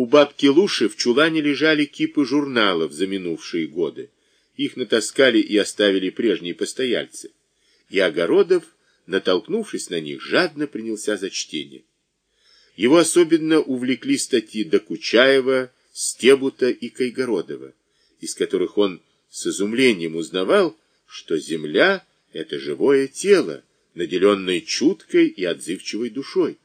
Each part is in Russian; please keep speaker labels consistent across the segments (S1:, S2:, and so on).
S1: У бабки Луши в чулане лежали кипы журналов за минувшие годы. Их натаскали и оставили прежние постояльцы. И Огородов, натолкнувшись на них, жадно принялся за чтение. Его особенно увлекли статьи Докучаева, Стебута и Кайгородова, из которых он с изумлением узнавал, что Земля — это живое тело, наделенное чуткой и отзывчивой душой.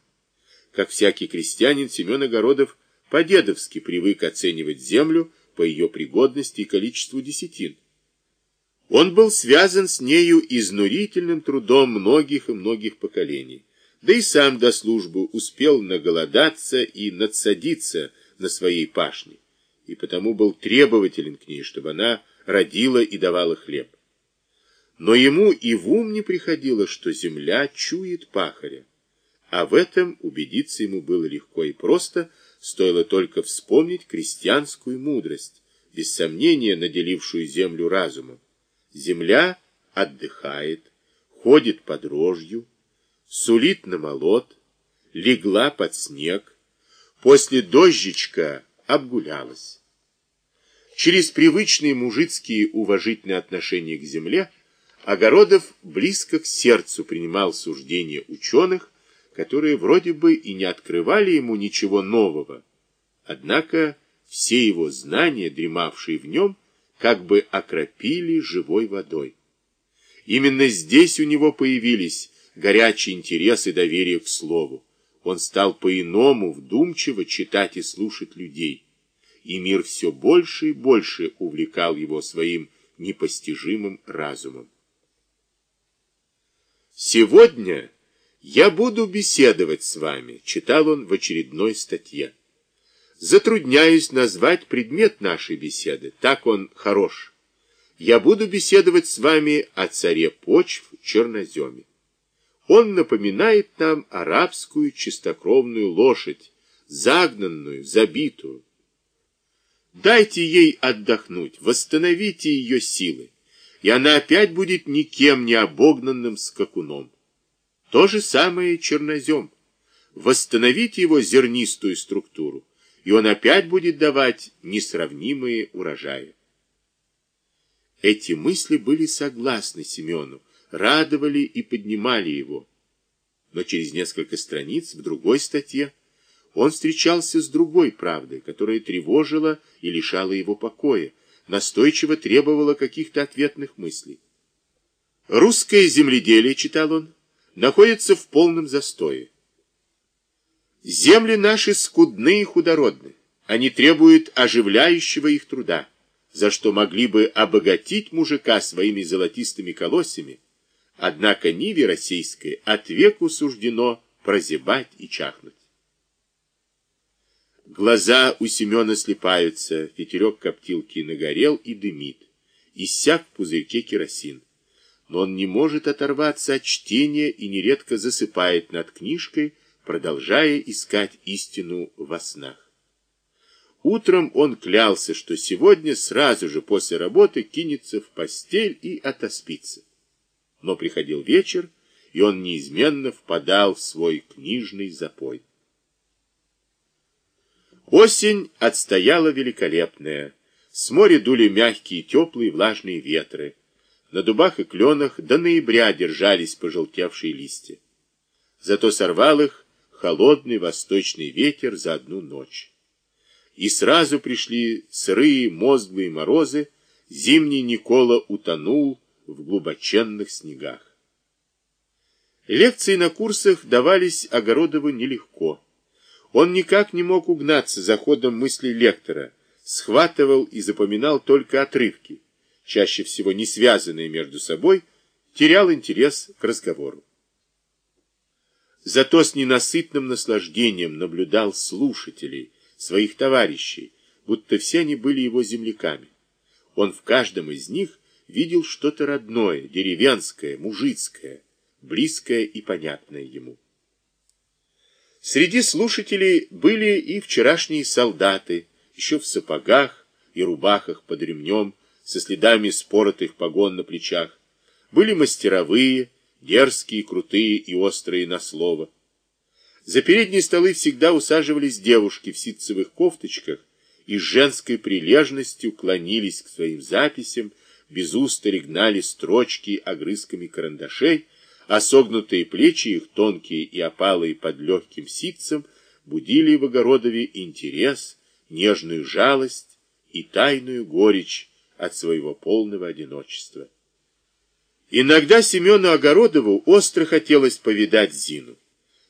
S1: Как всякий крестьянин, Семен Огородов по-дедовски привык оценивать землю по ее пригодности и количеству десятин. Он был связан с нею изнурительным трудом многих и многих поколений, да и сам до службы успел наголодаться и надсадиться на своей пашне, и потому был требователен к ней, чтобы она родила и давала хлеб. Но ему и в ум не приходило, что земля чует пахаря. А в этом убедиться ему было легко и просто, стоило только вспомнить крестьянскую мудрость, без сомнения наделившую землю разумом. Земля отдыхает, ходит под рожью, сулит на молот, легла под снег, после дождичка обгулялась. Через привычные мужицкие уважительные отношения к земле Огородов близко к сердцу принимал суждения ученых, которые вроде бы и не открывали ему ничего нового, однако все его знания, дремавшие в нем, как бы окропили живой водой. Именно здесь у него появились горячий интерес и доверие к слову. Он стал по-иному вдумчиво читать и слушать людей, и мир все больше и больше увлекал его своим непостижимым разумом. «Сегодня я буду беседовать с вами», — читал он в очередной статье. «Затрудняюсь назвать предмет нашей беседы, так он хорош. Я буду беседовать с вами о царе почв черноземе. Он напоминает нам арабскую чистокровную лошадь, загнанную, забитую. Дайте ей отдохнуть, восстановите ее силы и она опять будет никем не обогнанным скакуном. То же самое чернозем. Восстановить его зернистую структуру, и он опять будет давать несравнимые урожаи. Эти мысли были согласны Семену, радовали и поднимали его. Но через несколько страниц в другой статье он встречался с другой правдой, которая тревожила и лишала его покоя, настойчиво требовала каких-то ответных мыслей. «Русское земледелие», — читал он, — «находится в полном застое. Земли наши скудны и худородны, они требуют оживляющего их труда, за что могли бы обогатить мужика своими золотистыми колосьями, однако Ниве российской от веку суждено прозябать и чахнуть. Глаза у Семена слепаются, ветерок коптилки нагорел и дымит. Иссяк в пузырьке керосин. Но он не может оторваться от чтения и нередко засыпает над книжкой, продолжая искать истину во снах. Утром он клялся, что сегодня сразу же после работы кинется в постель и отоспится. Но приходил вечер, и он неизменно впадал в свой книжный запой. Осень отстояла великолепная. С моря дули мягкие, теплые, влажные ветры. На дубах и кленах до ноября держались пожелтевшие листья. Зато сорвал их холодный восточный ветер за одну ночь. И сразу пришли сырые, мозглые морозы, зимний Никола утонул в глубоченных снегах. Лекции на курсах давались Огородову нелегко. Он никак не мог угнаться за ходом мыслей лектора, схватывал и запоминал только отрывки, чаще всего не связанные между собой, терял интерес к разговору. Зато с ненасытным наслаждением наблюдал слушателей, своих товарищей, будто все они были его земляками. Он в каждом из них видел что-то родное, деревенское, мужицкое, близкое и понятное ему. Среди слушателей были и вчерашние солдаты, еще в сапогах и рубахах под ремнем, со следами споротых погон на плечах. Были мастеровые, дерзкие, крутые и острые на слово. За передние столы всегда усаживались девушки в ситцевых кофточках и с женской прилежностью клонились к своим записям, без устали гнали строчки огрызками карандашей, а согнутые плечи их, тонкие и опалые под легким ситцем, будили в Огородове интерес, нежную жалость и тайную горечь от своего полного одиночества. Иногда Семену Огородову остро хотелось повидать Зину,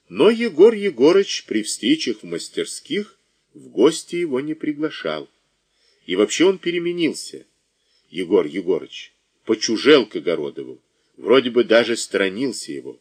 S1: но Егор Егорыч при встречах в мастерских в гости его не приглашал. И вообще он переменился. Егор Егорыч почужел к Огородову, вроде бы даже сторонился его.